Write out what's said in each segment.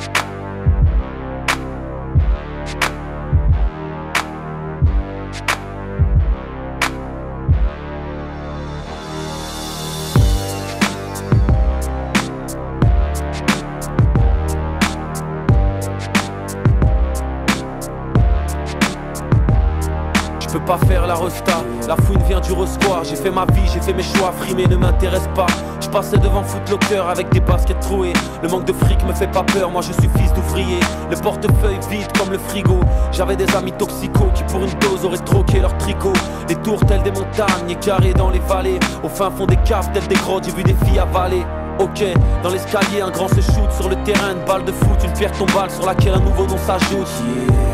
you. Pas faire la resta. La fouine vient du resquoir. J'ai fait ma vie, j'ai fait mes choix. Frimer ne m'intéresse pas. Je passais devant Footlocker avec des baskets trouées. Le manque de fric me fait pas peur. Moi je suis fils d'ouvrier. Le portefeuille vide comme le frigo. J'avais des amis toxicaux qui pour une dose auraient troqué leur tricot. Des tours telles des montagnes carrés dans les vallées. Au fin fond des caves telles des grottes, j'ai vu des filles avaler. Ok, dans l'escalier, un grand se shoot sur le terrain, une balle de foot, une pierre tombale sur laquelle un nouveau nom s'ajoute.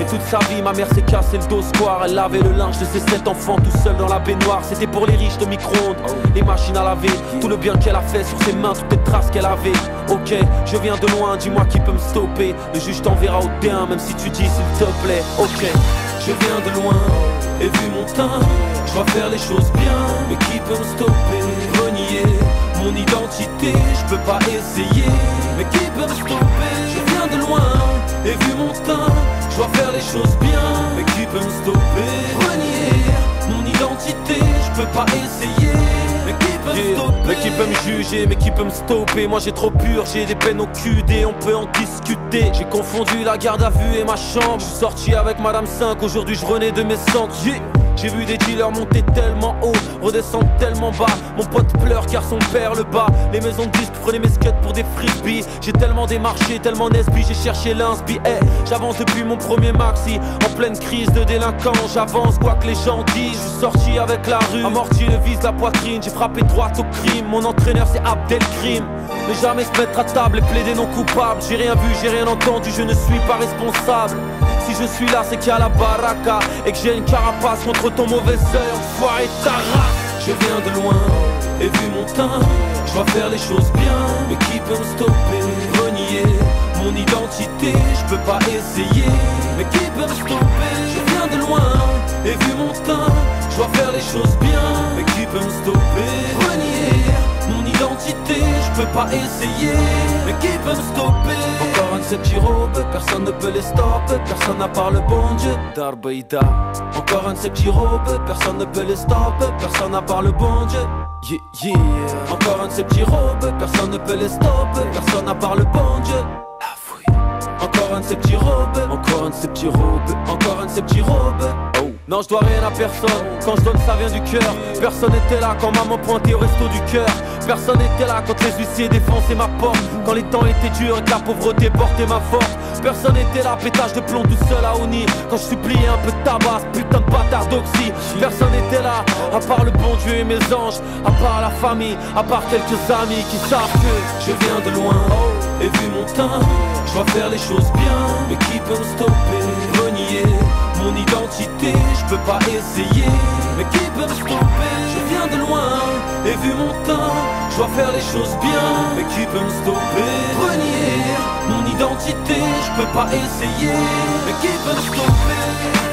Et toute sa vie, ma mère s'est cassé le dos square. Elle lavait le linge de ses sept enfants tout seul dans la baignoire. C'était pour les riches de micro-ondes, les machines à laver, tout le bien qu'elle a fait sur ses mains, toutes les traces qu'elle avait. Ok, je viens de loin, dis-moi qui peut me stopper. Le juge t'enverra au bien, même si tu dis s'il te plaît. Ok, je viens de loin, et vu mon teint, je dois faire les choses bien, mais qui peut me stopper Renier mon identité, pas essayer, mais qui peut me stopper? Je viens de loin, et vu mon teint, je dois faire les choses bien, mais qui peut me stopper? Renier mon identité, je peux pas essayer, mais qui peut me stopper? Mais qui peut me juger, mais qui peut me stopper? Moi j'ai trop pur, j'ai des peines au QD, on peut en discuter. J'ai confondu la garde à vue et ma chambre. Je suis sorti avec Madame 5, aujourd'hui je renais de mes centres J'ai vu des dealers monter tellement haut, redescendre tellement bas. Mon pote pleure car son père le bat. Les maisons de disques prenaient mes skates pour des frisbees. J'ai tellement démarché, tellement nesbi, j'ai cherché l'inspi. Hey, j'avance depuis mon premier maxi. En pleine crise de délinquance, j'avance quoi que les gens disent. Je suis sorti avec la rue, amorti le vise la poitrine. J'ai frappé droite au crime. Mon entraîneur c'est Abdelkrim. Ne jamais se mettre à table et plaider non coupable. J'ai rien vu, j'ai rien entendu, je ne suis pas responsable. Si je suis là, c'est qu'il y a la baraka et que j'ai une carapace contre ton mauvais œil. Enfoiré ta race. Je viens de loin et vu mon teint, je dois faire les choses bien. Mais qui peut me stopper? Renier mon identité, je peux pas essayer. Mais qui peut me stopper? Je viens de loin et vu mon teint, je dois faire les choses bien. Mais qui peut me stopper? Je peux pas essayer. Mais qui peut me stopper? Encore un de ces petits robes, personne ne peut les stopper. Personne n'a part le bon Dieu. Darbaïda. Encore un de ces petits robes, personne ne peut les stopper. Personne n'a part le bon Dieu. Yeah, yeah. Encore un de ces petits robes, personne ne peut les stopper. Personne n'a part le bon Dieu. Encore un de ces petits robes, encore un de ces petits robes, encore un de ces petits robes. Oh. Non, je dois rien à personne. Quand je donne, ça vient du cœur. Personne n'était là quand maman pointait au resto du cœur. Personne n'était là quand les huissiers défonçaient ma porte. Quand les temps étaient durs et que la pauvreté portait ma force. Personne n'était là, pétage de plomb tout seul à Oni. Quand je suppliais un peu de tabac, putain de bâtard d'oxy. Personne n'était là, à part le bon Dieu et mes anges. À part la famille, à part quelques amis qui savent que je viens de loin. Et vu mon teint, je dois faire les choses bien. Mais qui peut me stopper Renier mon identité, je peux pas essayer. Mais qui peut me stopper? De loin et vu mon teint, je dois faire les choses bien. Mais qui peut me stopper? Renier mon identité, je peux pas essayer. Mais qui peut me stopper?